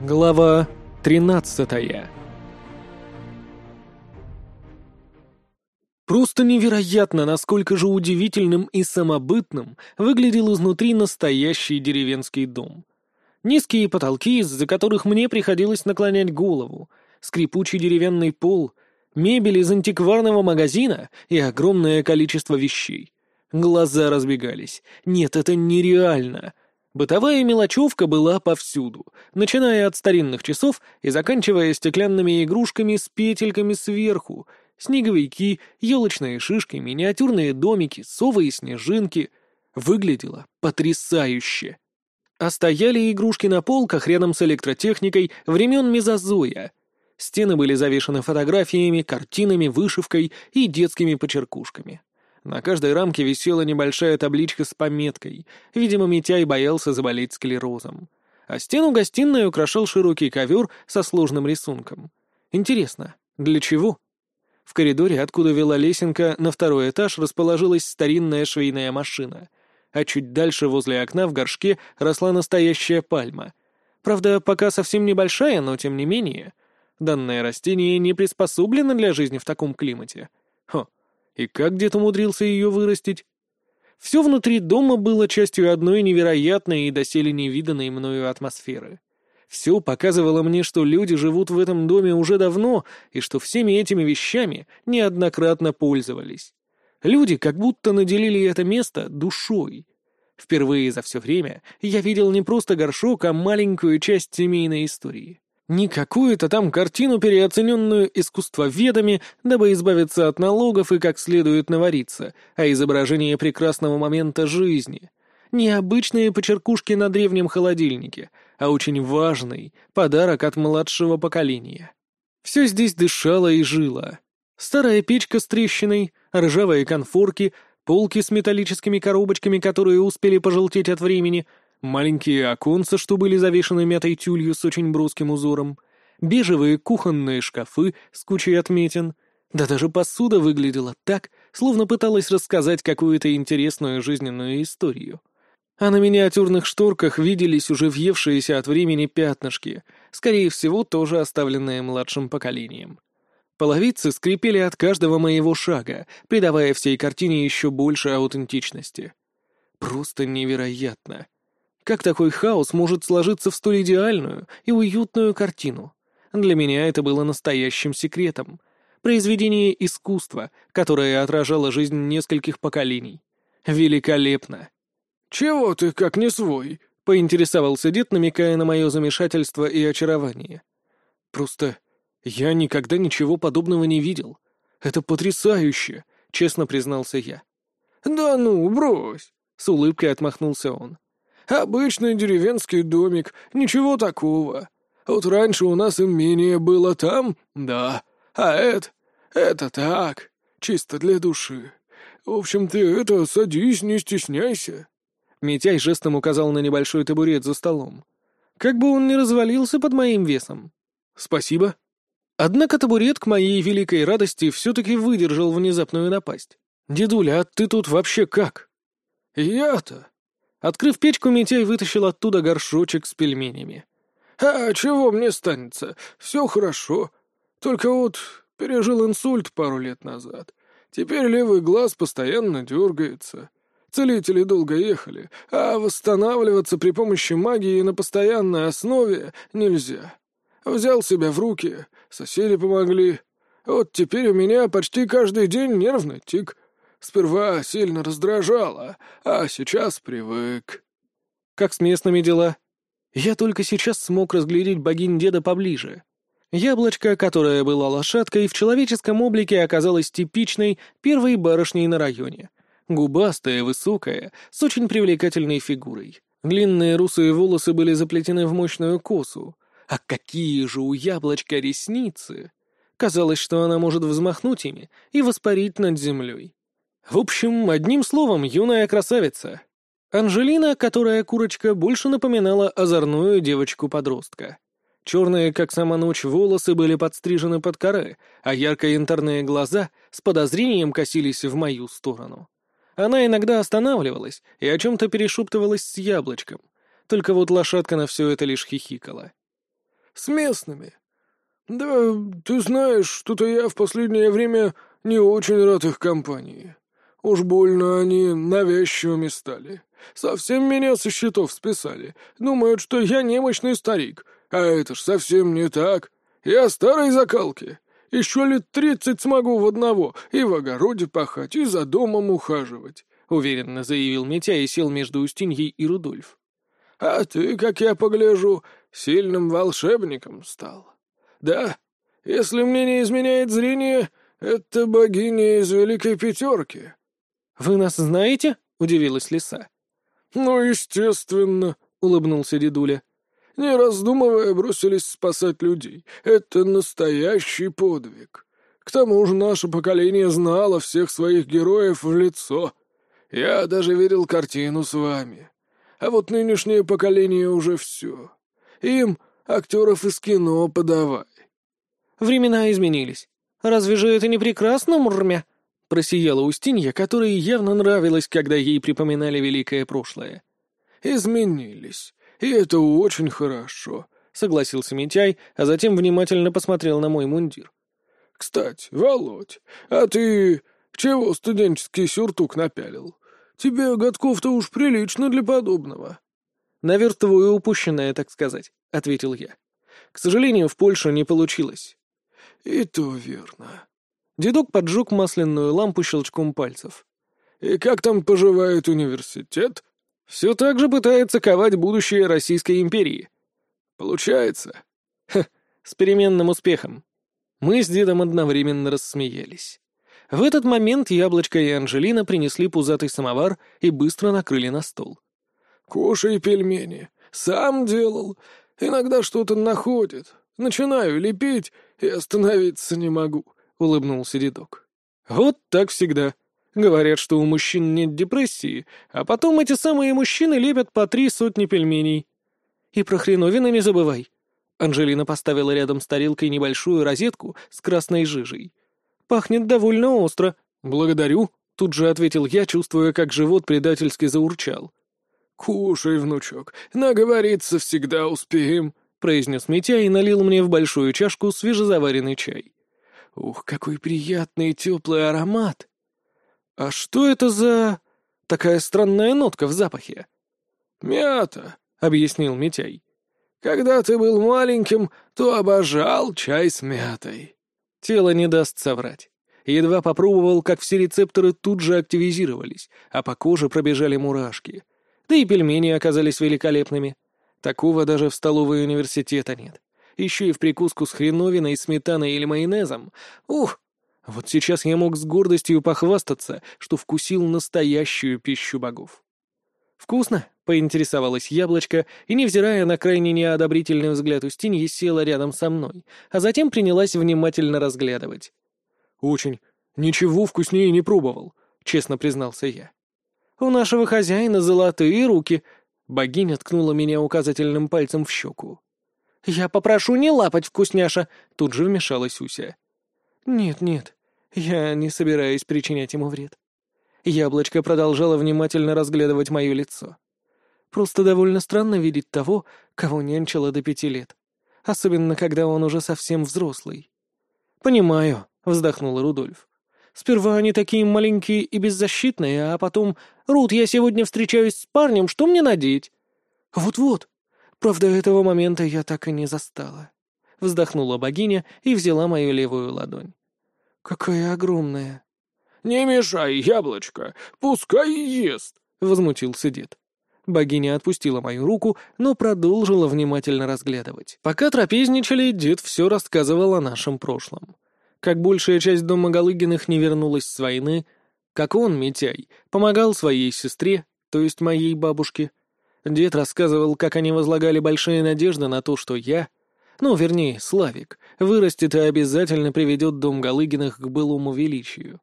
Глава 13 Просто невероятно, насколько же удивительным и самобытным выглядел изнутри настоящий деревенский дом. Низкие потолки, из-за которых мне приходилось наклонять голову, скрипучий деревянный пол, мебель из антикварного магазина и огромное количество вещей. Глаза разбегались. Нет, это нереально. Бытовая мелочевка была повсюду, начиная от старинных часов и заканчивая стеклянными игрушками с петельками сверху, снеговики, елочные шишки, миниатюрные домики, совы и снежинки. Выглядело потрясающе. А стояли игрушки на полках рядом с электротехникой времен Мезозоя. Стены были завешаны фотографиями, картинами, вышивкой и детскими почеркушками. На каждой рамке висела небольшая табличка с пометкой. Видимо, Митяй боялся заболеть склерозом. А стену гостиной украшал широкий ковер со сложным рисунком. Интересно, для чего? В коридоре, откуда вела лесенка, на второй этаж расположилась старинная швейная машина. А чуть дальше, возле окна, в горшке, росла настоящая пальма. Правда, пока совсем небольшая, но тем не менее. Данное растение не приспособлено для жизни в таком климате. И как дед умудрился ее вырастить? Все внутри дома было частью одной невероятной и доселе невиданной мною атмосферы. Все показывало мне, что люди живут в этом доме уже давно, и что всеми этими вещами неоднократно пользовались. Люди как будто наделили это место душой. Впервые за все время я видел не просто горшок, а маленькую часть семейной истории. Не какую-то там картину, переоцененную искусствоведами, дабы избавиться от налогов и как следует навариться, а изображение прекрасного момента жизни. Не обычные почеркушки на древнем холодильнике, а очень важный подарок от младшего поколения. Все здесь дышало и жило. Старая печка с трещиной, ржавые конфорки, полки с металлическими коробочками, которые успели пожелтеть от времени — маленькие оконца, что были завешаны мятой тюлью с очень броским узором, бежевые кухонные шкафы с кучей отметин. Да даже посуда выглядела так, словно пыталась рассказать какую-то интересную жизненную историю. А на миниатюрных шторках виделись уже въевшиеся от времени пятнышки, скорее всего, тоже оставленные младшим поколением. Половицы скрипели от каждого моего шага, придавая всей картине еще больше аутентичности. Просто невероятно. Как такой хаос может сложиться в столь идеальную и уютную картину? Для меня это было настоящим секретом. Произведение искусства, которое отражало жизнь нескольких поколений. Великолепно. «Чего ты как не свой?» — поинтересовался дед, намекая на мое замешательство и очарование. «Просто я никогда ничего подобного не видел. Это потрясающе!» — честно признался я. «Да ну, брось!» — с улыбкой отмахнулся он. Обычный деревенский домик, ничего такого. Вот раньше у нас имение было там, да, а это... это так, чисто для души. В общем, ты это, садись, не стесняйся». Митяй жестом указал на небольшой табурет за столом. «Как бы он не развалился под моим весом». «Спасибо». Однако табурет, к моей великой радости, все-таки выдержал внезапную напасть. «Дедуля, а ты тут вообще как?» «Я-то? Открыв печку, Митяй вытащил оттуда горшочек с пельменями. «А чего мне станется? Все хорошо. Только вот пережил инсульт пару лет назад. Теперь левый глаз постоянно дергается. Целители долго ехали, а восстанавливаться при помощи магии на постоянной основе нельзя. Взял себя в руки, соседи помогли. Вот теперь у меня почти каждый день нервный тик. Сперва сильно раздражало, а сейчас привык. Как с местными дела? Я только сейчас смог разглядеть богинь деда поближе. Яблочко, которое было лошадкой, в человеческом облике оказалось типичной первой барышней на районе. Губастая, высокая, с очень привлекательной фигурой. Длинные русые волосы были заплетены в мощную косу. А какие же у яблочка ресницы! Казалось, что она может взмахнуть ими и воспарить над землей. В общем, одним словом, юная красавица. Анжелина, которая курочка, больше напоминала озорную девочку-подростка. Черные, как сама ночь, волосы были подстрижены под коры, а ярко-янтарные глаза с подозрением косились в мою сторону. Она иногда останавливалась и о чем-то перешептывалась с яблочком. Только вот лошадка на все это лишь хихикала. С местными. Да, ты знаешь, что-то я в последнее время не очень рад их компании. Уж больно они навязчивыми стали. Совсем меня со счетов списали. Думают, что я немощный старик. А это ж совсем не так. Я старой закалки. Еще лет тридцать смогу в одного и в огороде пахать, и за домом ухаживать», — уверенно заявил Митя и сел между Устиньей и Рудольф. «А ты, как я погляжу, сильным волшебником стал. Да, если мне не изменяет зрение, это богиня из Великой Пятерки». «Вы нас знаете?» — удивилась лиса. «Ну, естественно», — улыбнулся дедуля. Не раздумывая, бросились спасать людей. Это настоящий подвиг. К тому же наше поколение знало всех своих героев в лицо. Я даже видел картину с вами. А вот нынешнее поколение уже все. Им актеров из кино подавай. Времена изменились. Разве же это не прекрасно, Мурмя? Просияла Устинья, которой явно нравилось, когда ей припоминали великое прошлое. Изменились. «И это очень хорошо», — согласился Митяй, а затем внимательно посмотрел на мой мундир. «Кстати, Володь, а ты чего студенческий сюртук напялил? Тебе годков-то уж прилично для подобного». «Наверстываю упущенное, так сказать», — ответил я. «К сожалению, в Польше не получилось». «И то верно». Дедок поджег масляную лампу щелчком пальцев. «И как там поживает университет?» Все так же пытается ковать будущее Российской империи. Получается? Ха, с переменным успехом. Мы с дедом одновременно рассмеялись. В этот момент Яблочко и Анжелина принесли пузатый самовар и быстро накрыли на стол. «Кушай пельмени. Сам делал. Иногда что-то находит. Начинаю лепить и остановиться не могу», — улыбнулся дедок. «Вот так всегда», Говорят, что у мужчин нет депрессии, а потом эти самые мужчины лепят по три сотни пельменей. И про хреновины не забывай. Анжелина поставила рядом с тарелкой небольшую розетку с красной жижей. Пахнет довольно остро. Благодарю, тут же ответил я, чувствуя, как живот предательски заурчал. «Кушай, внучок, наговориться всегда успеем», — произнес Митя и налил мне в большую чашку свежезаваренный чай. Ух, какой приятный теплый аромат! «А что это за... такая странная нотка в запахе?» «Мята», — объяснил Митяй. «Когда ты был маленьким, то обожал чай с мятой». Тело не даст соврать. Едва попробовал, как все рецепторы тут же активизировались, а по коже пробежали мурашки. Да и пельмени оказались великолепными. Такого даже в столовой университета нет. Еще и в прикуску с хреновиной, сметаной или майонезом. Ух, вот сейчас я мог с гордостью похвастаться, что вкусил настоящую пищу богов. «Вкусно?» — поинтересовалась яблочко, и, невзирая на крайне неодобрительный взгляд Устиньи, села рядом со мной, а затем принялась внимательно разглядывать. «Очень. Ничего вкуснее не пробовал», — честно признался я. «У нашего хозяина золотые руки», — богиня ткнула меня указательным пальцем в щеку. «Я попрошу не лапать, вкусняша», — тут же вмешалась Уся. «Нет, нет, я не собираюсь причинять ему вред». Яблочко продолжало внимательно разглядывать мое лицо. Просто довольно странно видеть того, кого нянчило до пяти лет. Особенно, когда он уже совсем взрослый. «Понимаю», — вздохнул Рудольф. «Сперва они такие маленькие и беззащитные, а потом... Руд, я сегодня встречаюсь с парнем, что мне надеть?» «Вот-вот. Правда, этого момента я так и не застала» вздохнула богиня и взяла мою левую ладонь. «Какая огромная!» «Не мешай, яблочко, пускай ест!» — возмутился дед. Богиня отпустила мою руку, но продолжила внимательно разглядывать. Пока трапезничали, дед все рассказывал о нашем прошлом. Как большая часть дома Галыгиных не вернулась с войны, как он, Митяй, помогал своей сестре, то есть моей бабушке. Дед рассказывал, как они возлагали большие надежды на то, что я — ну, вернее, Славик, вырастет и обязательно приведет дом Галыгиных к былому величию.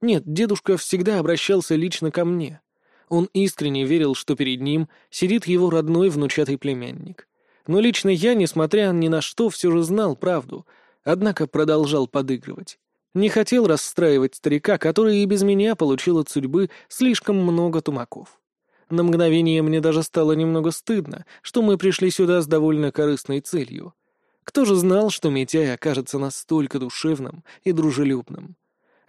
Нет, дедушка всегда обращался лично ко мне. Он искренне верил, что перед ним сидит его родной внучатый племянник. Но лично я, несмотря ни на что, все же знал правду, однако продолжал подыгрывать. Не хотел расстраивать старика, который и без меня получил от судьбы слишком много тумаков. На мгновение мне даже стало немного стыдно, что мы пришли сюда с довольно корыстной целью. Кто же знал, что Митяй окажется настолько душевным и дружелюбным?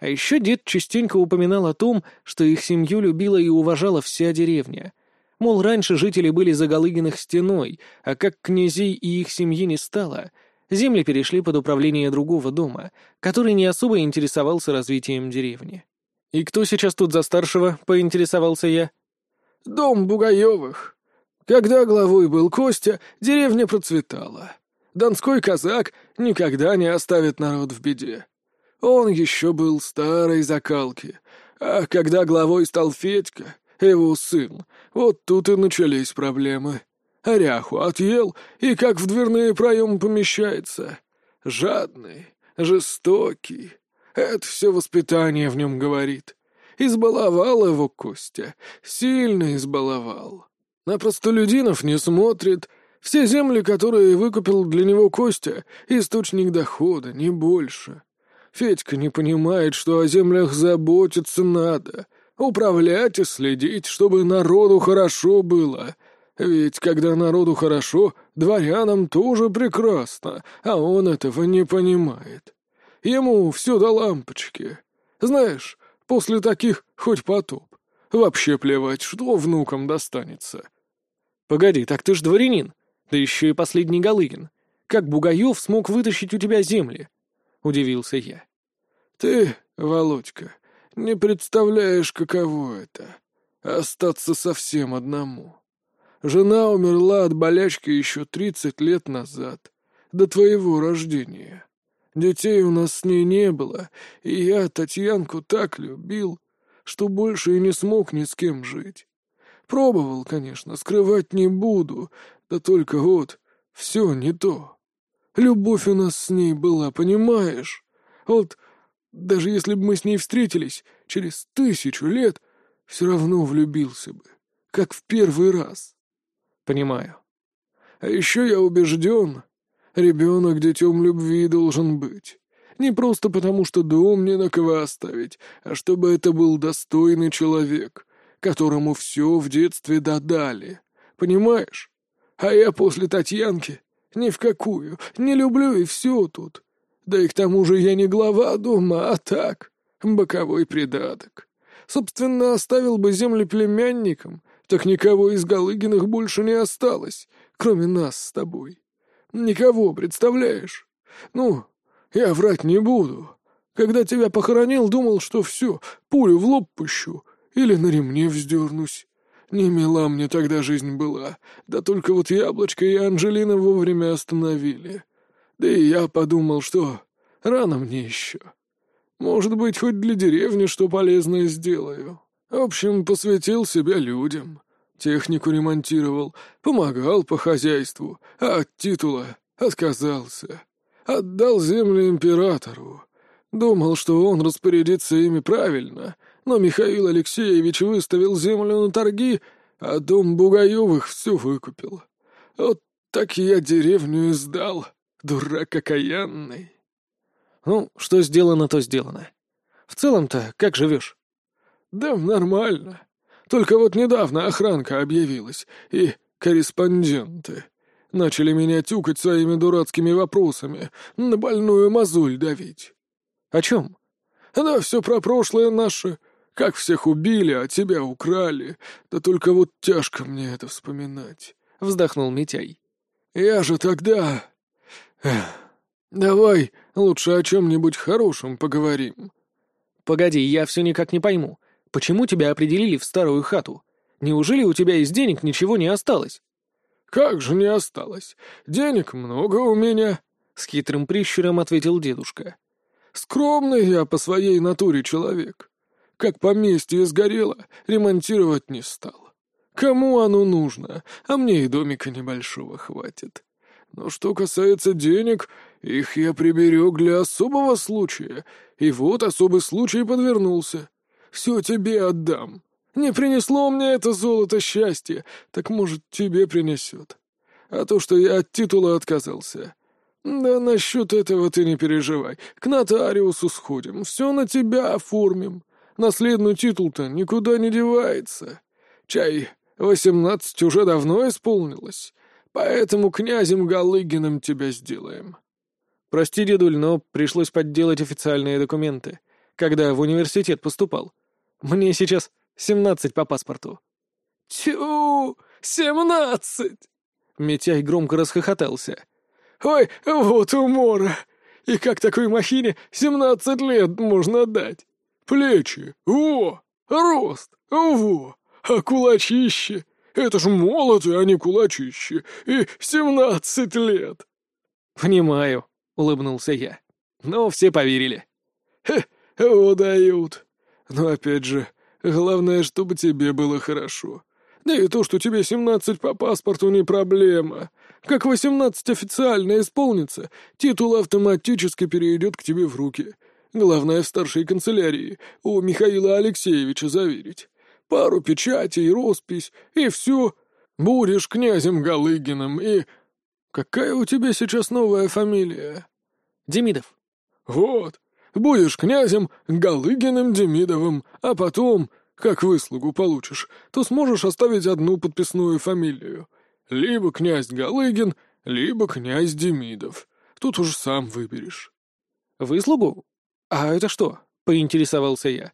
А еще дед частенько упоминал о том, что их семью любила и уважала вся деревня. Мол, раньше жители были за Галыгиных стеной, а как князей и их семьи не стало, земли перешли под управление другого дома, который не особо интересовался развитием деревни. «И кто сейчас тут за старшего?» — поинтересовался я. «Дом Бугаевых. Когда главой был Костя, деревня процветала. Донской казак никогда не оставит народ в беде. Он еще был старой закалки, а когда главой стал Федька, его сын, вот тут и начались проблемы. Оряху отъел и как в дверные проемы помещается. Жадный, жестокий. Это все воспитание в нем говорит. Избаловал его Костя, сильно избаловал. На простолюдинов не смотрит. Все земли, которые выкупил для него Костя, источник дохода, не больше. Федька не понимает, что о землях заботиться надо, управлять и следить, чтобы народу хорошо было. Ведь когда народу хорошо, дворянам тоже прекрасно, а он этого не понимает. Ему все до лампочки. Знаешь, после таких хоть потоп. Вообще плевать, что внукам достанется. Погоди, так ты ж дворянин, да еще и последний Галыгин. Как Бугаев смог вытащить у тебя земли? Удивился я. Ты, Володька, не представляешь, каково это — остаться совсем одному. Жена умерла от болячки еще тридцать лет назад, до твоего рождения. Детей у нас с ней не было, и я Татьянку так любил, что больше и не смог ни с кем жить. Пробовал, конечно, скрывать не буду, да только вот все не то. Любовь у нас с ней была, понимаешь? Вот даже если бы мы с ней встретились через тысячу лет, все равно влюбился бы, как в первый раз. Понимаю. А еще я убежден, ребенок детем любви должен быть. Не просто потому, что дом не на кого оставить, а чтобы это был достойный человек, которому все в детстве додали. Понимаешь? А я после Татьянки ни в какую, не люблю и все тут. Да и к тому же я не глава дома, а так, боковой придаток. Собственно, оставил бы земли племянникам, так никого из Галыгиных больше не осталось, кроме нас с тобой. Никого, представляешь? Ну, я врать не буду. Когда тебя похоронил, думал, что все, пулю в лоб пущу или на ремне вздернусь. Не мила мне тогда жизнь была, да только вот Яблочко и Анжелина вовремя остановили. Да и я подумал, что рано мне еще. Может быть, хоть для деревни что полезное сделаю. В общем, посвятил себя людям. Технику ремонтировал, помогал по хозяйству, а от титула отказался. Отдал земли императору. Думал, что он распорядится ими правильно, но Михаил Алексеевич выставил землю на торги, а дом Бугаевых все выкупил. Вот так я деревню и сдал, дурак окаянный. Ну, что сделано, то сделано. В целом-то, как живешь? Да нормально. Только вот недавно охранка объявилась, и корреспонденты. Начали меня тюкать своими дурацкими вопросами, на больную мозоль давить. О чем? Да все про прошлое наше. Как всех убили, а тебя украли. Да только вот тяжко мне это вспоминать. Вздохнул Митяй. Я же тогда... Эх, давай лучше о чем-нибудь хорошем поговорим. Погоди, я все никак не пойму. Почему тебя определили в старую хату? Неужели у тебя из денег ничего не осталось?» «Как же не осталось? Денег много у меня», — с хитрым прищуром ответил дедушка. «Скромный я по своей натуре человек. Как поместье сгорело, ремонтировать не стал. Кому оно нужно, а мне и домика небольшого хватит. Но что касается денег, их я приберег для особого случая, и вот особый случай подвернулся. Все тебе отдам. Не принесло мне это золото счастья, так, может, тебе принесет. А то, что я от титула отказался. Да насчет этого ты не переживай. К нотариусу сходим, все на тебя оформим. Наследный титул-то никуда не девается. Чай, восемнадцать уже давно исполнилось. Поэтому князем Галыгиным тебя сделаем». «Прости, дедуль, но пришлось подделать официальные документы, когда в университет поступал. Мне сейчас семнадцать по паспорту». «Тю, семнадцать!» Митяй громко расхохотался. «Ой, вот умора! И как такой махине семнадцать лет можно дать? Плечи, во! Рост, во! А кулачище! Это ж молоты, а не кулачище! И семнадцать лет!» «Понимаю», — улыбнулся я. «Но все поверили». «Хе, удают. Но опять же, главное, чтобы тебе было хорошо. Да и то, что тебе семнадцать по паспорту, не проблема. Как восемнадцать официально исполнится, титул автоматически перейдет к тебе в руки. Главное, в старшей канцелярии у Михаила Алексеевича заверить. Пару печатей, роспись, и все. Будешь князем Галыгиным, и... Какая у тебя сейчас новая фамилия? Демидов. Вот. Будешь князем Галыгиным Демидовым, а потом как выслугу получишь, то сможешь оставить одну подписную фамилию. Либо князь Галыгин, либо князь Демидов. Тут уж сам выберешь». «Выслугу? А это что?» — поинтересовался я.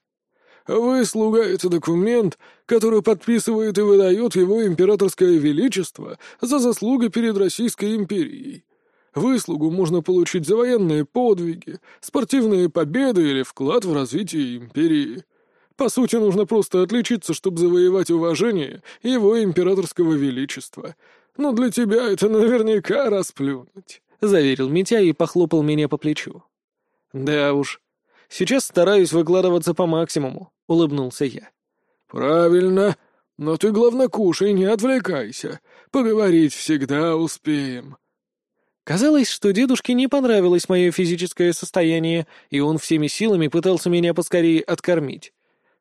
«Выслуга — это документ, который подписывает и выдает его императорское величество за заслуги перед Российской империей. Выслугу можно получить за военные подвиги, спортивные победы или вклад в развитие империи. По сути, нужно просто отличиться, чтобы завоевать уважение его императорского величества. Но для тебя это наверняка расплюнуть», — заверил Митя и похлопал меня по плечу. «Да уж. Сейчас стараюсь выкладываться по максимуму», — улыбнулся я. «Правильно. Но ты, главное, кушай, не отвлекайся. Поговорить всегда успеем». Казалось, что дедушке не понравилось мое физическое состояние, и он всеми силами пытался меня поскорее откормить.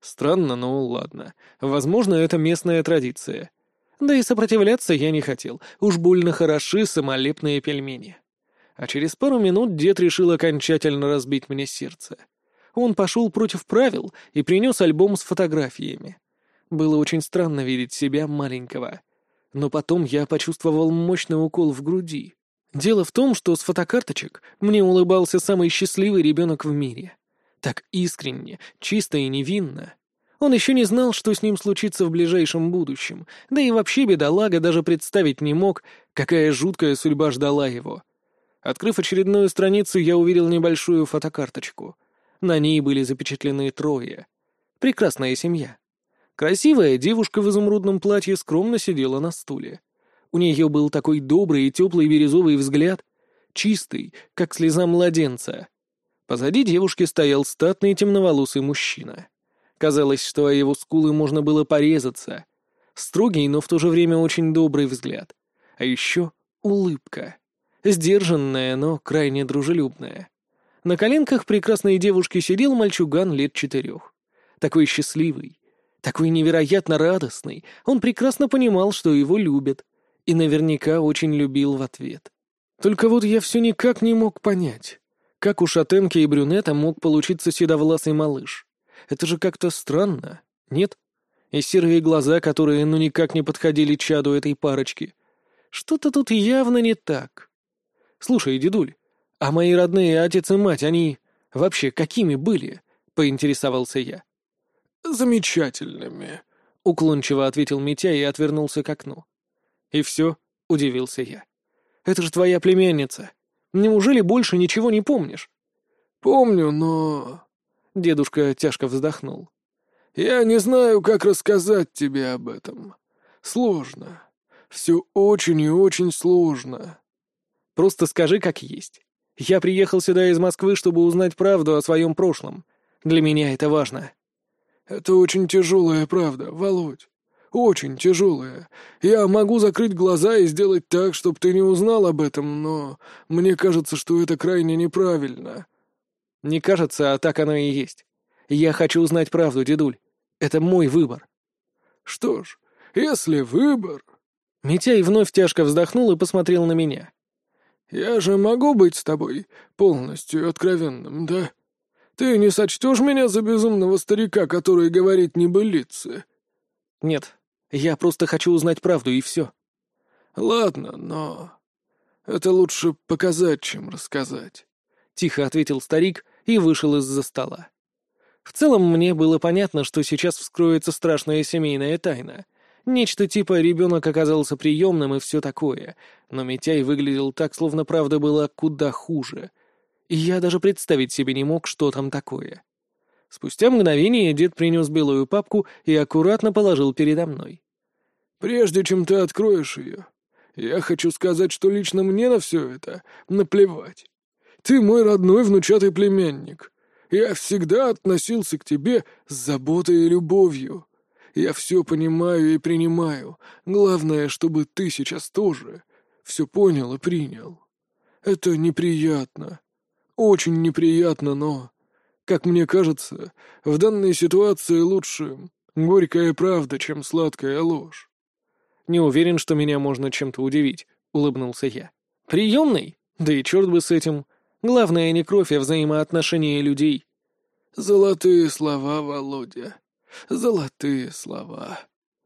Странно, но ладно. Возможно, это местная традиция. Да и сопротивляться я не хотел. Уж больно хороши самолепные пельмени. А через пару минут дед решил окончательно разбить мне сердце. Он пошел против правил и принес альбом с фотографиями. Было очень странно видеть себя маленького. Но потом я почувствовал мощный укол в груди. Дело в том, что с фотокарточек мне улыбался самый счастливый ребенок в мире. Так искренне, чисто и невинно. Он еще не знал, что с ним случится в ближайшем будущем, да и вообще бедолага даже представить не мог, какая жуткая судьба ждала его. Открыв очередную страницу, я увидел небольшую фотокарточку. На ней были запечатлены трое. Прекрасная семья. Красивая девушка в изумрудном платье скромно сидела на стуле. У нее был такой добрый и теплый бирюзовый взгляд, чистый, как слеза младенца. Позади девушки стоял статный темноволосый мужчина. Казалось, что о его скулы можно было порезаться. Строгий, но в то же время очень добрый взгляд. А еще улыбка. Сдержанная, но крайне дружелюбная. На коленках прекрасной девушки сидел мальчуган лет четырех. Такой счастливый, такой невероятно радостный. Он прекрасно понимал, что его любят. И наверняка очень любил в ответ. Только вот я все никак не мог понять. Как у шатенки и брюнета мог получиться седовласый малыш? Это же как-то странно, нет? И серые глаза, которые ну никак не подходили чаду этой парочки. Что-то тут явно не так. Слушай, дедуль, а мои родные отец и мать, они вообще какими были? Поинтересовался я. Замечательными, уклончиво ответил Митя и отвернулся к окну. И все, удивился я. Это же твоя племянница. Неужели больше ничего не помнишь?» «Помню, но...» Дедушка тяжко вздохнул. «Я не знаю, как рассказать тебе об этом. Сложно. Все очень и очень сложно». «Просто скажи, как есть. Я приехал сюда из Москвы, чтобы узнать правду о своем прошлом. Для меня это важно». «Это очень тяжелая правда, Володь. Очень тяжелая. Я могу закрыть глаза и сделать так, чтобы ты не узнал об этом, но мне кажется, что это крайне неправильно». «Не кажется, а так оно и есть. Я хочу узнать правду, дедуль. Это мой выбор». «Что ж, если выбор...» Митяй вновь тяжко вздохнул и посмотрел на меня. «Я же могу быть с тобой полностью откровенным, да? Ты не сочтешь меня за безумного старика, который говорит небылицы?» «Нет, я просто хочу узнать правду, и все». «Ладно, но это лучше показать, чем рассказать», — тихо ответил старик и вышел из-за стола. В целом мне было понятно, что сейчас вскроется страшная семейная тайна. Нечто типа «ребенок оказался приемным» и все такое, но Митяй выглядел так, словно правда была куда хуже. И я даже представить себе не мог, что там такое. Спустя мгновение дед принес белую папку и аккуратно положил передо мной. «Прежде чем ты откроешь ее, я хочу сказать, что лично мне на все это наплевать. Ты мой родной внучатый племянник. Я всегда относился к тебе с заботой и любовью. Я все понимаю и принимаю. Главное, чтобы ты сейчас тоже все понял и принял. Это неприятно. Очень неприятно, но, как мне кажется, в данной ситуации лучше горькая правда, чем сладкая ложь. «Не уверен, что меня можно чем-то удивить», — улыбнулся я. «Приемный? Да и черт бы с этим. Главное не кровь, а взаимоотношения людей». «Золотые слова, Володя. Золотые слова».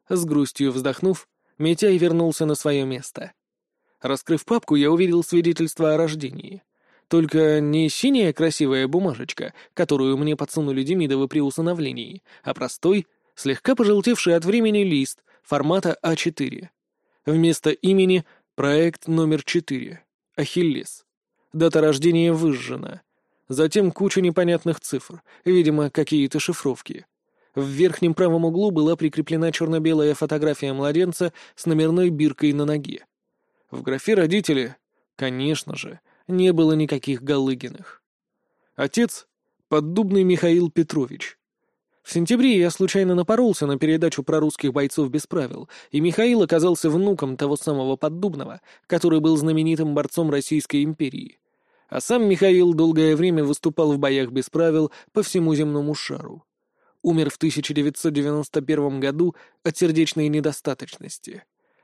С грустью вздохнув, Митяй вернулся на свое место. Раскрыв папку, я увидел свидетельство о рождении. Только не синяя красивая бумажечка, которую мне подсунули Демидовы при усыновлении, а простой, слегка пожелтевший от времени лист, формата А4. Вместо имени проект номер 4. Ахиллес. Дата рождения выжжена. Затем куча непонятных цифр, видимо, какие-то шифровки. В верхнем правом углу была прикреплена черно-белая фотография младенца с номерной биркой на ноге. В графе «Родители», конечно же, не было никаких Галыгиных. Отец — поддубный Михаил Петрович, в сентябре я случайно напоролся на передачу про русских бойцов без правил, и Михаил оказался внуком того самого Поддубного, который был знаменитым борцом Российской империи. А сам Михаил долгое время выступал в боях без правил по всему земному шару. Умер в 1991 году от сердечной недостаточности.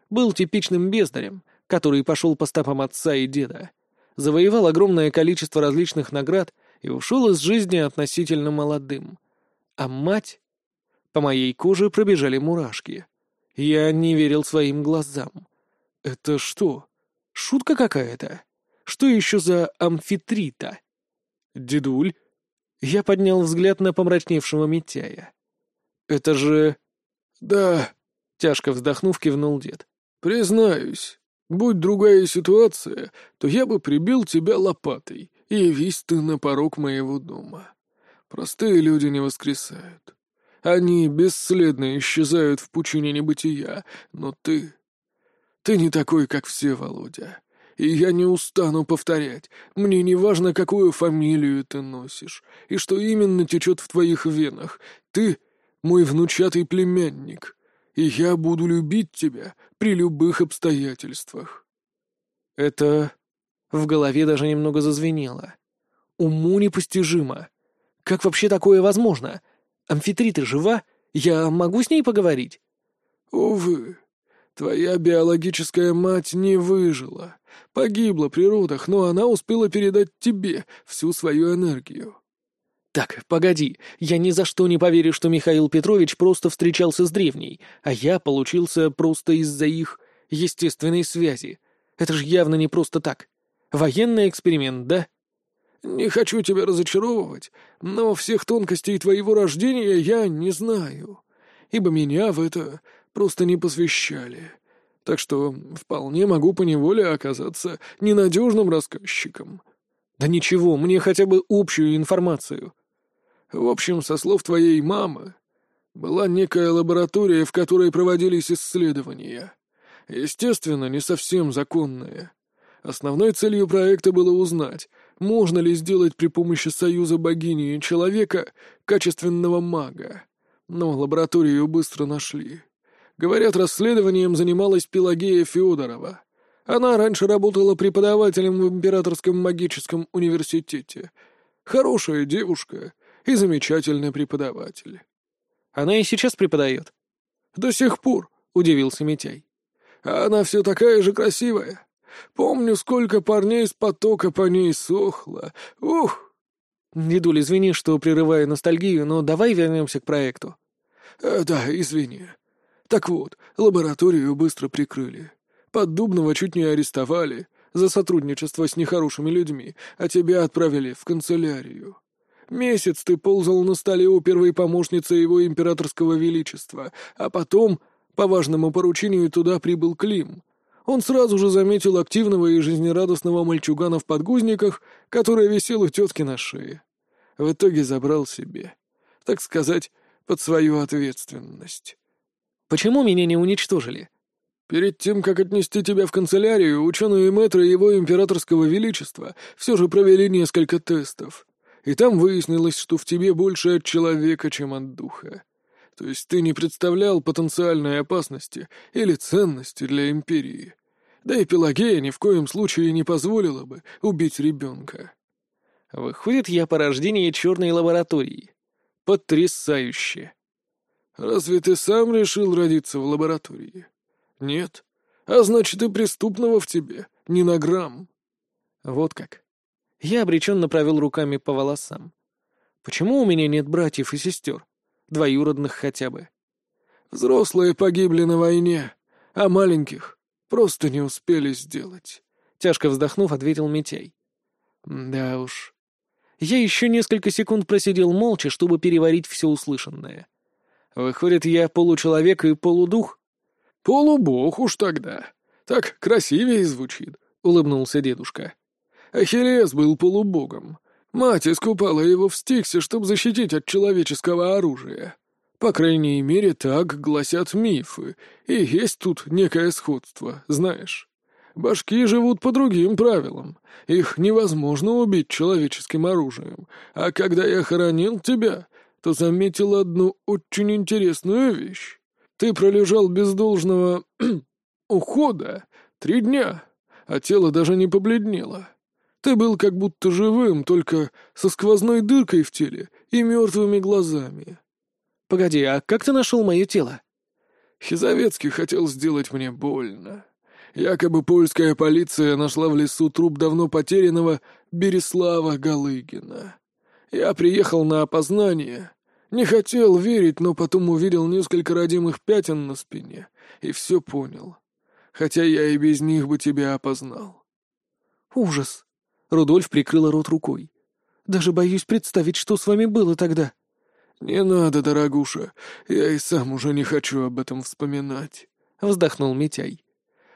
Был типичным бездарем, который пошел по стопам отца и деда. Завоевал огромное количество различных наград и ушел из жизни относительно молодым — а мать... По моей коже пробежали мурашки. Я не верил своим глазам. Это что? Шутка какая-то? Что еще за амфитрита? Дедуль? Я поднял взгляд на помрачневшего Митяя. Это же... Да, тяжко вздохнув, кивнул дед. Признаюсь, будь другая ситуация, то я бы прибил тебя лопатой, и явись ты на порог моего дома. Простые люди не воскресают. Они бесследно исчезают в пучине небытия, но ты... Ты не такой, как все, Володя. И я не устану повторять. Мне не важно, какую фамилию ты носишь, и что именно течет в твоих венах. Ты — мой внучатый племянник, и я буду любить тебя при любых обстоятельствах. Это... В голове даже немного зазвенело. Уму непостижимо. Как вообще такое возможно? Амфитрита жива? Я могу с ней поговорить?» «Увы, твоя биологическая мать не выжила. Погибла при родах, но она успела передать тебе всю свою энергию». «Так, погоди, я ни за что не поверю, что Михаил Петрович просто встречался с древней, а я получился просто из-за их естественной связи. Это же явно не просто так. Военный эксперимент, да?» Не хочу тебя разочаровывать, но всех тонкостей твоего рождения я не знаю, ибо меня в это просто не посвящали. Так что вполне могу поневоле оказаться ненадежным рассказчиком. Да ничего, мне хотя бы общую информацию. В общем, со слов твоей мамы, была некая лаборатория, в которой проводились исследования. Естественно, не совсем законные. Основной целью проекта было узнать, можно ли сделать при помощи союза богини и человека качественного мага. Но лабораторию быстро нашли. Говорят, расследованием занималась Пелагея Федорова. Она раньше работала преподавателем в Императорском магическом университете. Хорошая девушка и замечательный преподаватель. Она и сейчас преподает? До сих пор, — удивился Митяй. А она все такая же красивая. Помню, сколько парней с потока по ней сохло. Ух!» «Дедуль, извини, что прерываю ностальгию, но давай вернемся к проекту». Э, «Да, извини. Так вот, лабораторию быстро прикрыли. Поддубного чуть не арестовали за сотрудничество с нехорошими людьми, а тебя отправили в канцелярию. Месяц ты ползал на столе у первой помощницы его императорского величества, а потом, по важному поручению, туда прибыл Клим. Он сразу же заметил активного и жизнерадостного мальчугана в подгузниках, который висел у тетки на шее. В итоге забрал себе. Так сказать, под свою ответственность. «Почему меня не уничтожили?» Перед тем, как отнести тебя в канцелярию, ученые мэтры его императорского величества все же провели несколько тестов. И там выяснилось, что в тебе больше от человека, чем от духа. То есть ты не представлял потенциальной опасности или ценности для империи. Да и Пелагея ни в коем случае не позволила бы убить ребенка. Выходит, я порождение черной лаборатории. Потрясающе. Разве ты сам решил родиться в лаборатории? Нет. А значит, и преступного в тебе, не на грамм. Вот как. Я обреченно провел руками по волосам. Почему у меня нет братьев и сестер? Двоюродных хотя бы. Взрослые погибли на войне, а маленьких просто не успели сделать. Тяжко вздохнув, ответил Митяй. Да уж. Я еще несколько секунд просидел молча, чтобы переварить все услышанное. Выходит, я получеловек и полудух? Полубог уж тогда. Так красивее звучит, улыбнулся дедушка. Ахиллес был полубогом. Мать искупала его в Стиксе, чтобы защитить от человеческого оружия. По крайней мере, так гласят мифы, и есть тут некое сходство, знаешь. Башки живут по другим правилам. Их невозможно убить человеческим оружием. А когда я хоронил тебя, то заметил одну очень интересную вещь. Ты пролежал без должного ухода три дня, а тело даже не побледнело. Ты был как будто живым, только со сквозной дыркой в теле и мертвыми глазами. Погоди, а как ты нашел мое тело? Хизовецкий хотел сделать мне больно. Якобы польская полиция нашла в лесу труп давно потерянного Береслава Галыгина. Я приехал на опознание. Не хотел верить, но потом увидел несколько родимых пятен на спине и все понял. Хотя я и без них бы тебя опознал. Ужас. Рудольф прикрыла рот рукой. «Даже боюсь представить, что с вами было тогда». «Не надо, дорогуша, я и сам уже не хочу об этом вспоминать», — вздохнул Митяй.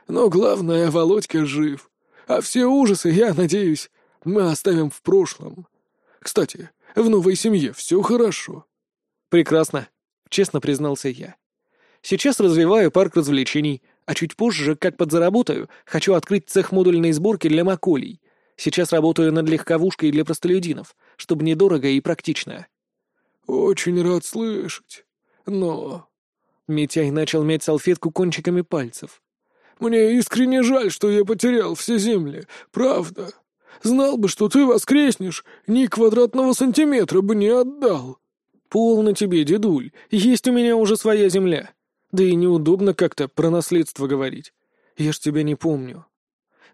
«Но главное, Володька жив, а все ужасы, я надеюсь, мы оставим в прошлом. Кстати, в новой семье все хорошо». «Прекрасно», — честно признался я. «Сейчас развиваю парк развлечений, а чуть позже, как подзаработаю, хочу открыть цех модульной сборки для маколей. Сейчас работаю над легковушкой для простолюдинов, чтобы недорого и практично». «Очень рад слышать. Но...» Митяй начал мять салфетку кончиками пальцев. «Мне искренне жаль, что я потерял все земли. Правда. Знал бы, что ты воскреснешь, ни квадратного сантиметра бы не отдал». «Полно тебе, дедуль. Есть у меня уже своя земля. Да и неудобно как-то про наследство говорить. Я ж тебя не помню».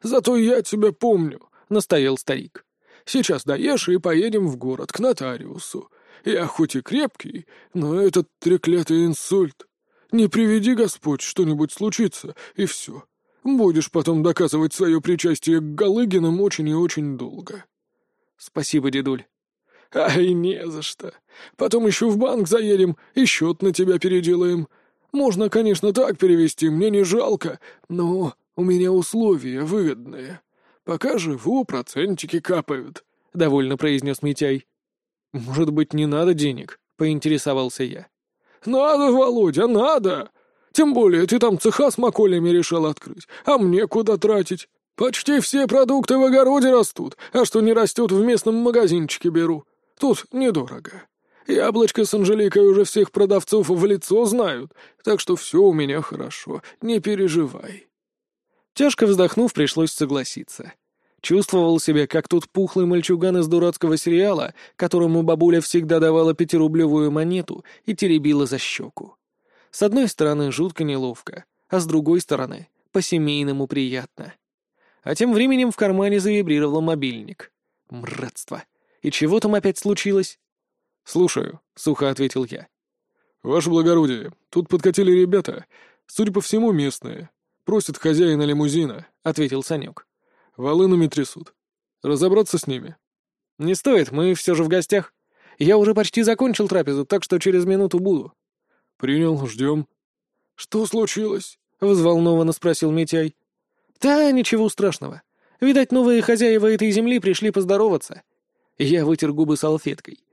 «Зато я тебя помню. — настоял старик. «Сейчас доешь и поедем в город, к нотариусу. Я хоть и крепкий, но этот треклятый инсульт. Не приведи Господь, что-нибудь случится, и все. Будешь потом доказывать свое причастие к Галыгинам очень и очень долго». «Спасибо, дедуль». «Ай, не за что. Потом еще в банк заедем и счет на тебя переделаем. Можно, конечно, так перевести, мне не жалко, но у меня условия выгодные». Пока живу, процентики капают», — довольно произнес Митяй. «Может быть, не надо денег?» — поинтересовался я. «Надо, Володя, надо! Тем более ты там цеха с маколями решил открыть, а мне куда тратить? Почти все продукты в огороде растут, а что не растет, в местном магазинчике беру. Тут недорого. Яблочко с Анжеликой уже всех продавцов в лицо знают, так что все у меня хорошо, не переживай». Тяжко вздохнув, пришлось согласиться. Чувствовал себя, как тот пухлый мальчуган из дурацкого сериала, которому бабуля всегда давала пятирублевую монету и теребила за щеку. С одной стороны, жутко неловко, а с другой стороны, по-семейному приятно. А тем временем в кармане завибрировал мобильник. Мратство. И чего там опять случилось? «Слушаю», — сухо ответил я. «Ваше благородие, тут подкатили ребята, судя по всему, местные. Просит хозяина лимузина», — ответил Санек. «Волынами трясут. Разобраться с ними?» «Не стоит, мы все же в гостях. Я уже почти закончил трапезу, так что через минуту буду». «Принял, ждем». «Что случилось?» — взволнованно спросил Митяй. «Да, ничего страшного. Видать, новые хозяева этой земли пришли поздороваться». Я вытер губы салфеткой.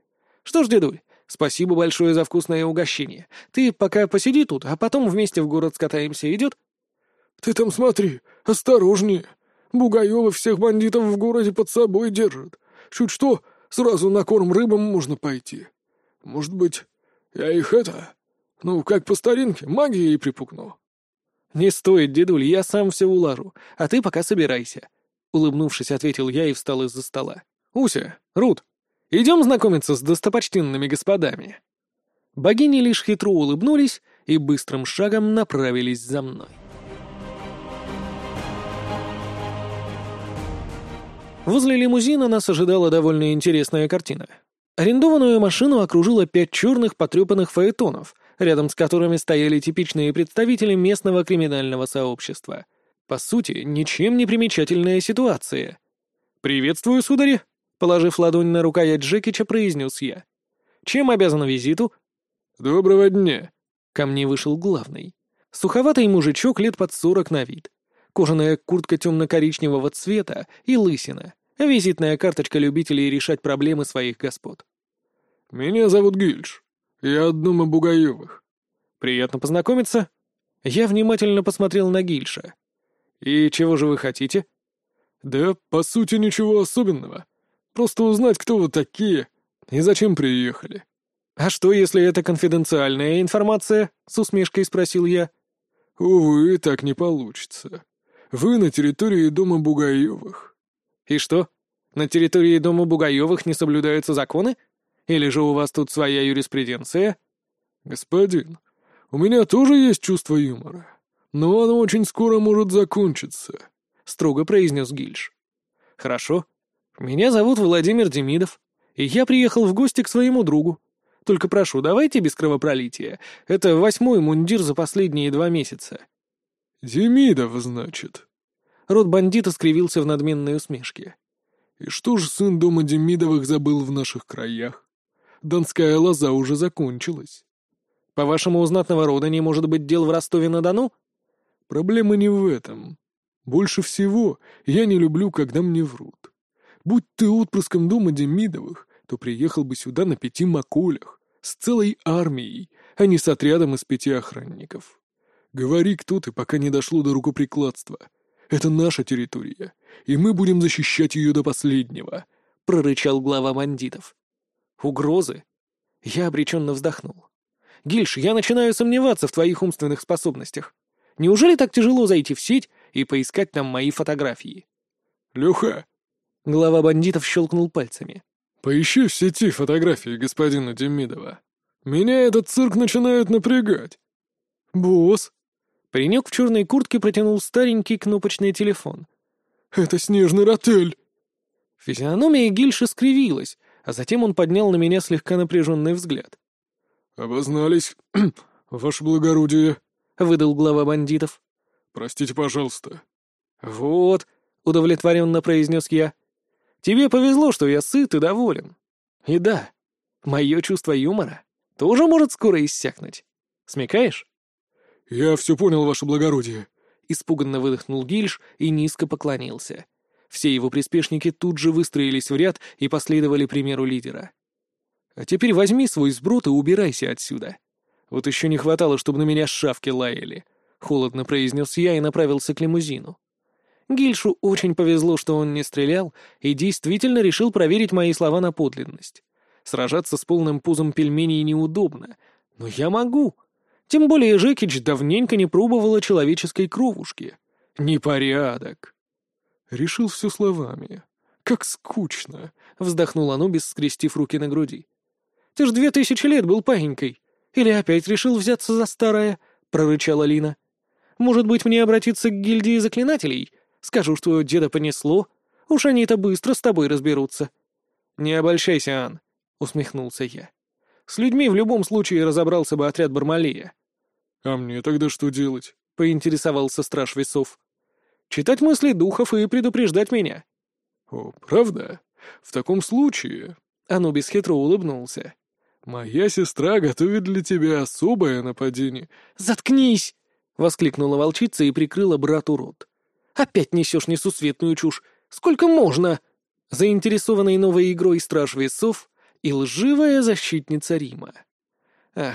«Что ж, дедуль, спасибо большое за вкусное угощение. Ты пока посиди тут, а потом вместе в город скатаемся, идет?» «Ты там смотри, осторожнее. Бугаевы всех бандитов в городе под собой держат. Чуть что, сразу на корм рыбам можно пойти. Может быть, я их это... Ну, как по старинке, магией припукну». «Не стоит, дедуль, я сам все улажу, а ты пока собирайся», — улыбнувшись, ответил я и встал из-за стола. «Уся, Рут, идем знакомиться с достопочтенными господами». Богини лишь хитро улыбнулись и быстрым шагом направились за мной. Возле лимузина нас ожидала довольно интересная картина. Арендованную машину окружило пять черных потрепанных фаэтонов — рядом с которыми стояли типичные представители местного криминального сообщества. По сути, ничем не примечательная ситуация. «Приветствую, судари!» — положив ладонь на рукоять Джекича, произнес я. «Чем обязан визиту?» «Доброго дня!» — ко мне вышел главный. Суховатый мужичок лет под сорок на вид. Кожаная куртка темно-коричневого цвета и лысина. Визитная карточка любителей решать проблемы своих господ. «Меня зовут Гильш. «Я от дома Бугаевых». «Приятно познакомиться». Я внимательно посмотрел на Гильша. «И чего же вы хотите?» «Да, по сути, ничего особенного. Просто узнать, кто вы такие и зачем приехали». «А что, если это конфиденциальная информация?» — с усмешкой спросил я. «Увы, так не получится. Вы на территории дома Бугаевых». «И что? На территории дома Бугаевых не соблюдаются законы?» Или же у вас тут своя юриспруденция?» «Господин, у меня тоже есть чувство юмора, но оно очень скоро может закончиться», — строго произнес Гильш. «Хорошо. Меня зовут Владимир Демидов, и я приехал в гости к своему другу. Только прошу, давайте без кровопролития. Это восьмой мундир за последние два месяца». «Демидов, значит?» Рот бандита скривился в надменной усмешке. «И что же сын дома Демидовых забыл в наших краях?» Донская лоза уже закончилась. По-вашему, у знатного рода не может быть дел в Ростове-на-Дону? Проблема не в этом. Больше всего я не люблю, когда мне врут. Будь ты отпрыском дома Демидовых, то приехал бы сюда на пяти маколях, с целой армией, а не с отрядом из пяти охранников. Говори, кто ты, пока не дошло до рукоприкладства. Это наша территория, и мы будем защищать ее до последнего», — прорычал глава бандитов. Угрозы? Я обреченно вздохнул. Гильш, я начинаю сомневаться в твоих умственных способностях. Неужели так тяжело зайти в сеть и поискать там мои фотографии? Люха! Глава бандитов щелкнул пальцами. Поищи в сети фотографии господина Демидова. Меня этот цирк начинает напрягать. Босс! Паренек в черной куртке протянул старенький кнопочный телефон. Это снежный ротель. Физиономия Гильша скривилась, а затем он поднял на меня слегка напряженный взгляд. «Обознались, ваше благородие», — выдал глава бандитов. «Простите, пожалуйста». «Вот», — удовлетворенно произнес я. «Тебе повезло, что я сыт и доволен. И да, мое чувство юмора тоже может скоро иссякнуть. Смекаешь?» «Я все понял, ваше благородие», — испуганно выдохнул Гильш и низко поклонился. Все его приспешники тут же выстроились в ряд и последовали примеру лидера. «А теперь возьми свой сброд и убирайся отсюда. Вот еще не хватало, чтобы на меня шавки лаяли», — холодно произнес я и направился к лимузину. Гильшу очень повезло, что он не стрелял и действительно решил проверить мои слова на подлинность. Сражаться с полным пузом пельменей неудобно, но я могу. Тем более Жекич давненько не пробовала человеческой кровушки. Непорядок. Решил все словами. Как скучно!» — вздохнул Анубис, скрестив руки на груди. «Ты ж две тысячи лет был паинькой. Или опять решил взяться за старое?» — прорычала Лина. «Может быть, мне обратиться к гильдии заклинателей? Скажу, что деда понесло. Уж они-то быстро с тобой разберутся». «Не обольщайся, Ан», — усмехнулся я. «С людьми в любом случае разобрался бы отряд Бармалея». «А мне тогда что делать?» — поинтересовался страж весов. «Читать мысли духов и предупреждать меня». «О, правда? В таком случае...» — Анубис хитро улыбнулся. «Моя сестра готовит для тебя особое нападение». «Заткнись!» — воскликнула волчица и прикрыла брату рот. «Опять несешь несусветную чушь! Сколько можно?» Заинтересованный новой игрой страж весов и лживая защитница Рима. Ах,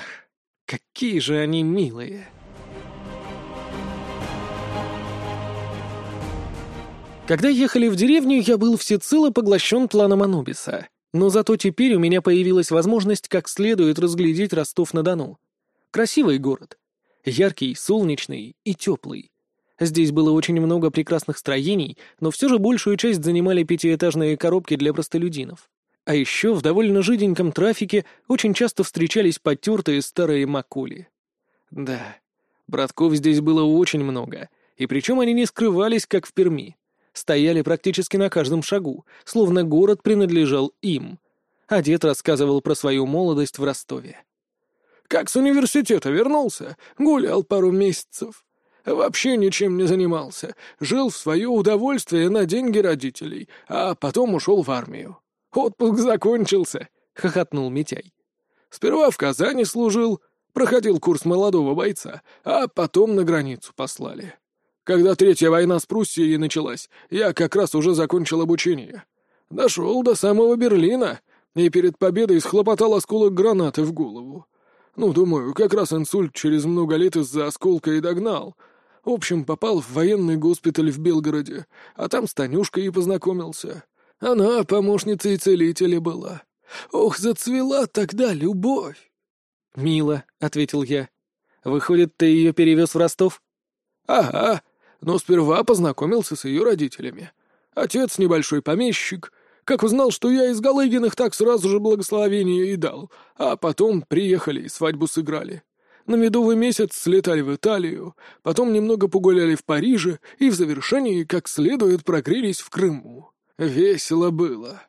какие же они милые! Когда ехали в деревню, я был всецело поглощен планом Анубиса. Но зато теперь у меня появилась возможность как следует разглядеть Ростов-на-Дону. Красивый город. Яркий, солнечный и теплый. Здесь было очень много прекрасных строений, но все же большую часть занимали пятиэтажные коробки для простолюдинов. А еще в довольно жиденьком трафике очень часто встречались потертые старые макули. Да, братков здесь было очень много, и причем они не скрывались, как в Перми стояли практически на каждом шагу, словно город принадлежал им. А дед рассказывал про свою молодость в Ростове. «Как с университета вернулся, гулял пару месяцев. Вообще ничем не занимался, жил в свое удовольствие на деньги родителей, а потом ушел в армию. Отпуск закончился», — хохотнул Митяй. «Сперва в Казани служил, проходил курс молодого бойца, а потом на границу послали. Когда Третья война с Пруссией началась, я как раз уже закончил обучение. Дошел до самого Берлина и перед победой схлопотал осколок гранаты в голову. Ну, думаю, как раз инсульт через много лет из-за осколка и догнал. В общем, попал в военный госпиталь в Белгороде, а там с Танюшкой и познакомился. Она помощницей целителя была. Ох, зацвела тогда любовь!» «Мило», — ответил я. «Выходит, ты ее перевез в Ростов?» «Ага, но сперва познакомился с ее родителями. Отец небольшой помещик. Как узнал, что я из Галыгиных, так сразу же благословение и дал. А потом приехали и свадьбу сыграли. На медовый месяц слетали в Италию, потом немного погуляли в Париже и в завершении как следует прогрелись в Крыму. Весело было.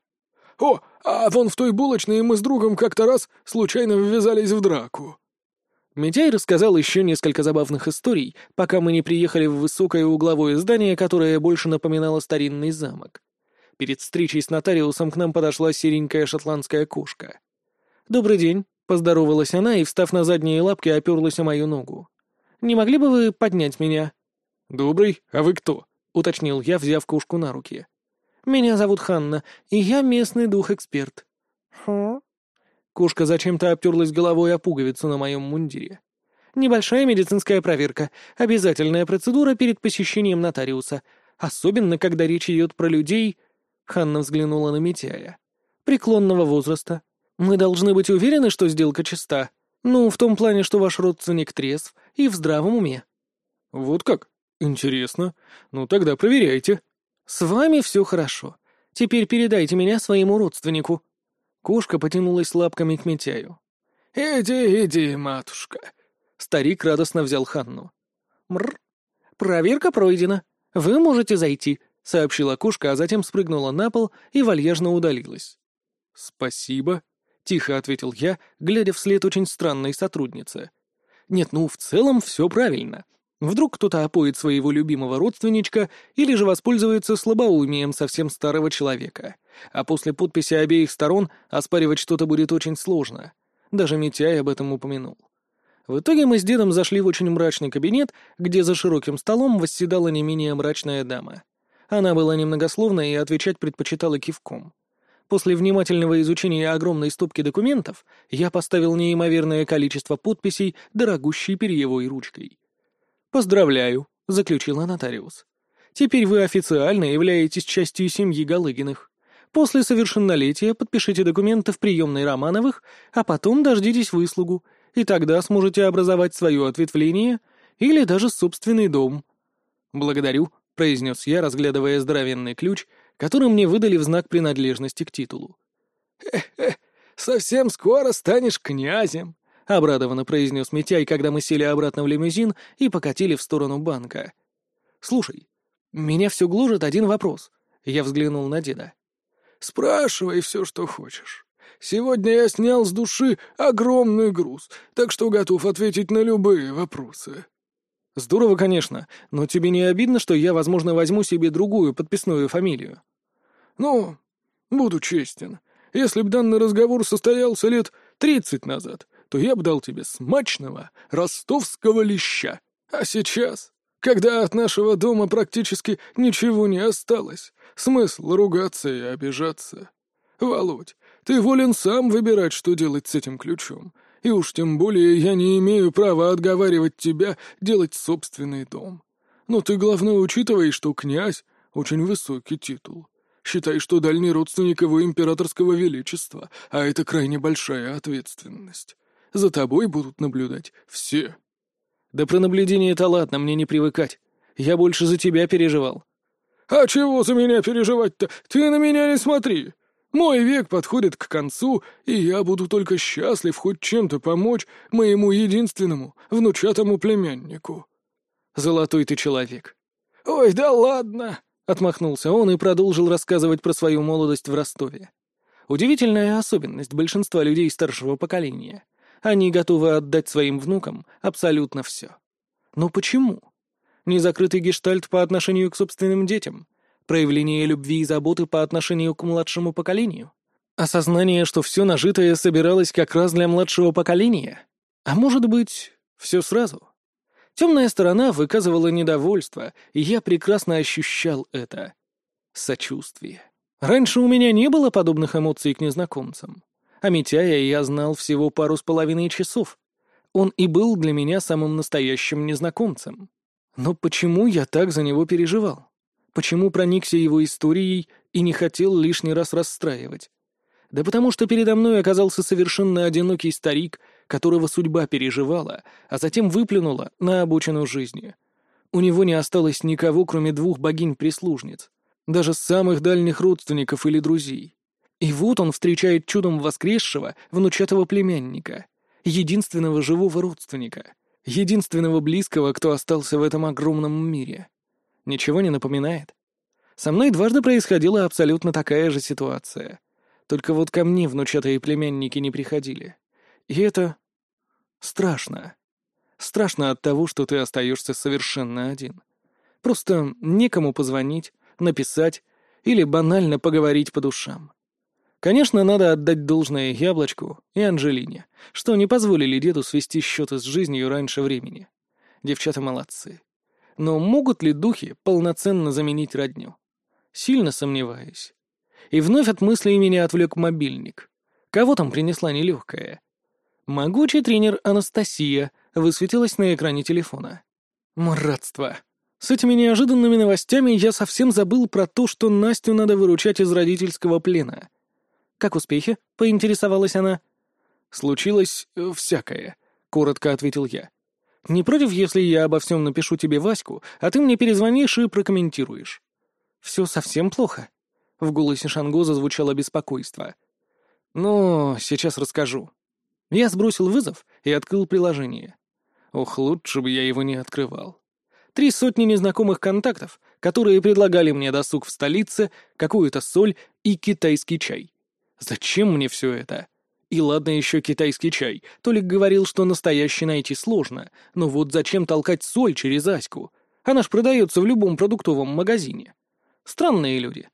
О, а вон в той булочной мы с другом как-то раз случайно ввязались в драку. Митяй рассказал еще несколько забавных историй, пока мы не приехали в высокое угловое здание, которое больше напоминало старинный замок. Перед встречей с нотариусом к нам подошла серенькая шотландская кошка. «Добрый день», — поздоровалась она и, встав на задние лапки, оперлась о мою ногу. «Не могли бы вы поднять меня?» «Добрый, а вы кто?» — уточнил я, взяв кошку на руки. «Меня зовут Ханна, и я местный дух-эксперт». «Хм?» Кошка зачем-то обтерлась головой о пуговицу на моем мундире. Небольшая медицинская проверка, обязательная процедура перед посещением нотариуса, особенно когда речь идет про людей... Ханна взглянула на Митяя. Преклонного возраста. Мы должны быть уверены, что сделка чиста. Ну, в том плане, что ваш родственник трезв и в здравом уме. Вот как? Интересно. Ну, тогда проверяйте. С вами все хорошо. Теперь передайте меня своему родственнику. Кошка потянулась лапками к Митяю. «Иди, иди, матушка!» Старик радостно взял Ханну. «Мрр! Проверка пройдена. Вы можете зайти», — сообщила кошка, а затем спрыгнула на пол и вальяжно удалилась. «Спасибо», — тихо ответил я, глядя вслед очень странной сотруднице. «Нет, ну, в целом все правильно. Вдруг кто-то опоит своего любимого родственничка или же воспользуется слабоумием совсем старого человека. А после подписи обеих сторон оспаривать что-то будет очень сложно. Даже Митяй об этом упомянул. В итоге мы с дедом зашли в очень мрачный кабинет, где за широким столом восседала не менее мрачная дама. Она была немногословна и отвечать предпочитала кивком. После внимательного изучения огромной стопки документов я поставил неимоверное количество подписей дорогущей перьевой ручкой. «Поздравляю», — заключила нотариус. «Теперь вы официально являетесь частью семьи Галыгиных. После совершеннолетия подпишите документы в приемной Романовых, а потом дождитесь выслугу, и тогда сможете образовать свое ответвление или даже собственный дом». «Благодарю», — произнес я, разглядывая здоровенный ключ, который мне выдали в знак принадлежности к титулу. «Хе-хе, совсем скоро станешь князем», — обрадованно произнес Митяй, когда мы сели обратно в лимузин и покатили в сторону банка. «Слушай, меня все гложет один вопрос». Я взглянул на деда. «Спрашивай все, что хочешь. Сегодня я снял с души огромный груз, так что готов ответить на любые вопросы». Здорово, конечно, но тебе не обидно, что я, возможно, возьму себе другую подписную фамилию? Ну, буду честен. Если б данный разговор состоялся лет тридцать назад, то я бы дал тебе смачного ростовского леща. А сейчас, когда от нашего дома практически ничего не осталось, смысл ругаться и обижаться. Володь, ты волен сам выбирать, что делать с этим ключом. И уж тем более я не имею права отговаривать тебя делать собственный дом. Но ты, главное, учитывай, что князь — очень высокий титул. Считай, что дальний родственник его императорского величества, а это крайне большая ответственность. За тобой будут наблюдать все. Да про наблюдение это ладно, мне не привыкать. Я больше за тебя переживал. А чего за меня переживать-то? Ты на меня не смотри. Мой век подходит к концу, и я буду только счастлив хоть чем-то помочь моему единственному внучатому племяннику. Золотой ты человек. Ой, да ладно. Отмахнулся он и продолжил рассказывать про свою молодость в Ростове. Удивительная особенность большинства людей старшего поколения. Они готовы отдать своим внукам абсолютно все. Но почему? Незакрытый гештальт по отношению к собственным детям? Проявление любви и заботы по отношению к младшему поколению? Осознание, что все нажитое собиралось как раз для младшего поколения? А может быть, все сразу? Темная сторона выказывала недовольство, и я прекрасно ощущал это. Сочувствие. Раньше у меня не было подобных эмоций к незнакомцам. А Митяя я знал всего пару с половиной часов. Он и был для меня самым настоящим незнакомцем. Но почему я так за него переживал? Почему проникся его историей и не хотел лишний раз расстраивать? Да потому что передо мной оказался совершенно одинокий старик, которого судьба переживала, а затем выплюнула на обочину жизни. У него не осталось никого, кроме двух богинь-прислужниц, даже самых дальних родственников или друзей. И вот он встречает чудом воскресшего внучатого племянника, единственного живого родственника, единственного близкого, кто остался в этом огромном мире. Ничего не напоминает? Со мной дважды происходила абсолютно такая же ситуация. Только вот ко мне внучатые племянники не приходили. И это страшно. Страшно от того, что ты остаешься совершенно один. Просто некому позвонить, написать или банально поговорить по душам. Конечно, надо отдать должное Яблочку и Анжелине, что не позволили деду свести счеты с жизнью раньше времени. Девчата молодцы. Но могут ли духи полноценно заменить родню? Сильно сомневаюсь. И вновь от мыслей меня отвлек мобильник. Кого там принесла нелегкая? Могучий тренер Анастасия высветилась на экране телефона. Мратство. С этими неожиданными новостями я совсем забыл про то, что Настю надо выручать из родительского плена — «Как успехи?» — поинтересовалась она. «Случилось э, всякое», — коротко ответил я. «Не против, если я обо всем напишу тебе Ваську, а ты мне перезвонишь и прокомментируешь?» «Все совсем плохо?» — в голосе Шанго зазвучало беспокойство. «Ну, сейчас расскажу». Я сбросил вызов и открыл приложение. Ох, лучше бы я его не открывал. Три сотни незнакомых контактов, которые предлагали мне досуг в столице, какую-то соль и китайский чай. Зачем мне все это? И ладно еще китайский чай. Толик говорил, что настоящий найти сложно. Но вот зачем толкать соль через Аську? Она ж продается в любом продуктовом магазине. Странные люди.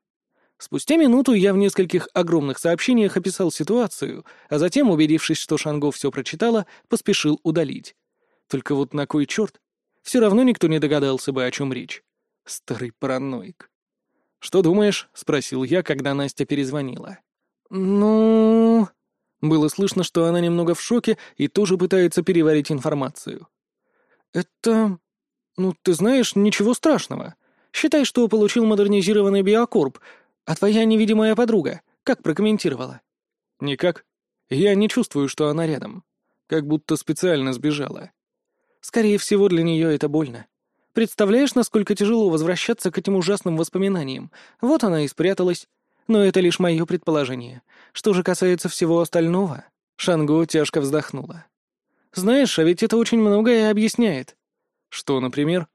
Спустя минуту я в нескольких огромных сообщениях описал ситуацию, а затем, убедившись, что Шанго все прочитала, поспешил удалить. Только вот на кой черт? Все равно никто не догадался бы, о чем речь. Старый параноик. «Что думаешь?» — спросил я, когда Настя перезвонила. «Ну...» Было слышно, что она немного в шоке и тоже пытается переварить информацию. «Это... Ну, ты знаешь, ничего страшного. Считай, что получил модернизированный биокорп, а твоя невидимая подруга как прокомментировала?» «Никак. Я не чувствую, что она рядом. Как будто специально сбежала. Скорее всего, для нее это больно. Представляешь, насколько тяжело возвращаться к этим ужасным воспоминаниям? Вот она и спряталась. Но это лишь мое предположение. Что же касается всего остального...» Шанго тяжко вздохнула. «Знаешь, а ведь это очень многое объясняет». «Что, например?»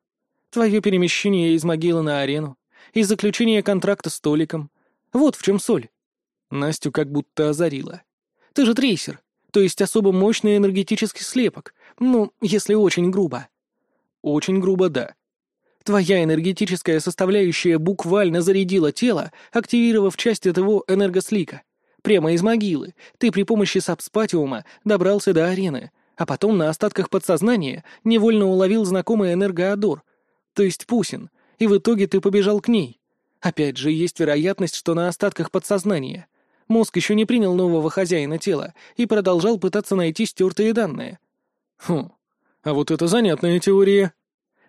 «Твое перемещение из могилы на арену, и заключение контракта с Толиком. Вот в чем соль». Настю как будто озарила. «Ты же трейсер, то есть особо мощный энергетический слепок, ну, если очень грубо». Очень грубо, да. Твоя энергетическая составляющая буквально зарядила тело, активировав часть этого энергослика. Прямо из могилы. Ты при помощи сабспатиума добрался до арены, а потом на остатках подсознания невольно уловил знакомый энергоодор, то есть Пусин, и в итоге ты побежал к ней. Опять же, есть вероятность, что на остатках подсознания. Мозг еще не принял нового хозяина тела и продолжал пытаться найти стертые данные. Хм, а вот это занятная теория.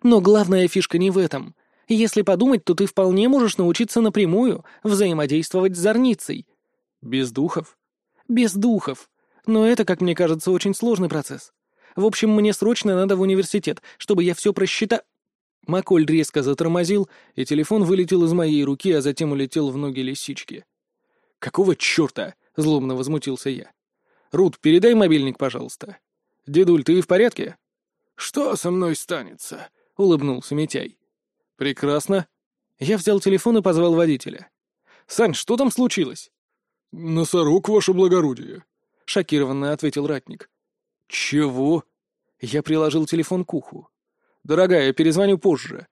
Но главная фишка не в этом. Если подумать, то ты вполне можешь научиться напрямую взаимодействовать с зорницей. Без духов? Без духов. Но это, как мне кажется, очень сложный процесс. В общем, мне срочно надо в университет, чтобы я все просчитал... Маколь резко затормозил, и телефон вылетел из моей руки, а затем улетел в ноги лисички. «Какого черта?» — злобно возмутился я. «Рут, передай мобильник, пожалуйста. Дедуль, ты в порядке?» «Что со мной станется?» — улыбнулся Митяй. «Прекрасно». Я взял телефон и позвал водителя. «Сань, что там случилось?» «Носорог, ваше благородие», — шокированно ответил ратник. «Чего?» Я приложил телефон к уху. «Дорогая, перезвоню позже».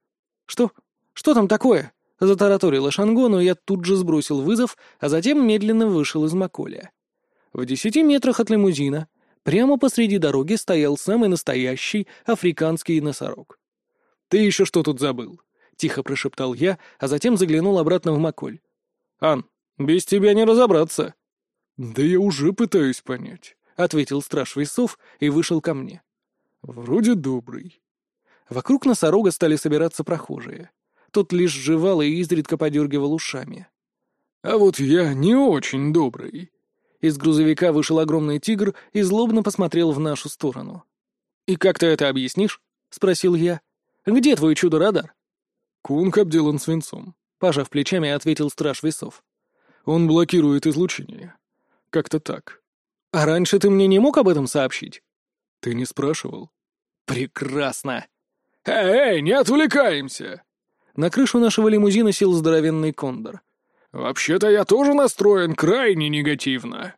«Что? Что там такое?» Затараторила Шанго, но я тут же сбросил вызов, а затем медленно вышел из Маколя. В десяти метрах от лимузина, прямо посреди дороги, стоял самый настоящий африканский носорог. «Ты еще что тут забыл?» — тихо прошептал я, а затем заглянул обратно в Маколь. «Ан, без тебя не разобраться». «Да я уже пытаюсь понять», — ответил страж весов и вышел ко мне. «Вроде добрый». Вокруг носорога стали собираться прохожие. Тот лишь жевал и изредка подергивал ушами. «А вот я не очень добрый». Из грузовика вышел огромный тигр и злобно посмотрел в нашу сторону. «И как ты это объяснишь?» — спросил я. «Где твой чудо-радар?» «Кунг обделан свинцом», — пожав плечами, ответил страж весов. «Он блокирует излучение. Как-то так». «А раньше ты мне не мог об этом сообщить?» «Ты не спрашивал». «Прекрасно!» «Эй, не отвлекаемся!» На крышу нашего лимузина сел здоровенный кондор. «Вообще-то я тоже настроен крайне негативно».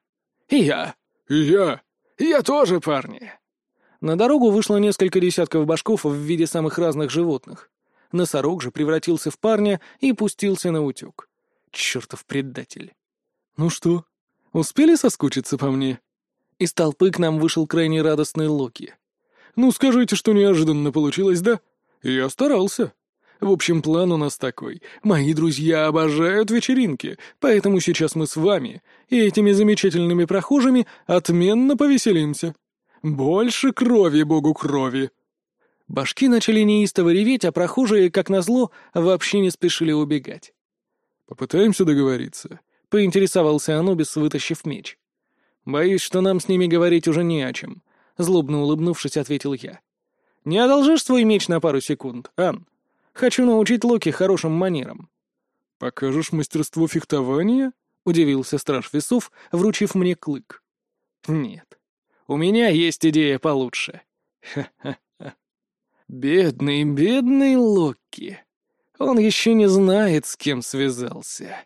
«И я». «И я». «И я тоже, парни». На дорогу вышло несколько десятков башков в виде самых разных животных. Носорог же превратился в парня и пустился на утек. Чертов предатель. «Ну что, успели соскучиться по мне?» Из толпы к нам вышел крайне радостный Локи. «Ну скажите, что неожиданно получилось, да? Я старался». В общем, план у нас такой. Мои друзья обожают вечеринки, поэтому сейчас мы с вами и этими замечательными прохожими отменно повеселимся. Больше крови богу крови!» Башки начали неистово реветь, а прохожие, как назло, вообще не спешили убегать. «Попытаемся договориться», — поинтересовался Анубис, вытащив меч. «Боюсь, что нам с ними говорить уже не о чем», — злобно улыбнувшись, ответил я. «Не одолжишь свой меч на пару секунд, Ан? Хочу научить Локи хорошим манерам». «Покажешь мастерство фехтования?» — удивился страж весов, вручив мне клык. «Нет, у меня есть идея получше. Ха-ха-ха. Бедный, бедный Локи. Он еще не знает, с кем связался».